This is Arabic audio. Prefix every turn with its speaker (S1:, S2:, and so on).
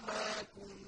S1: ما كنت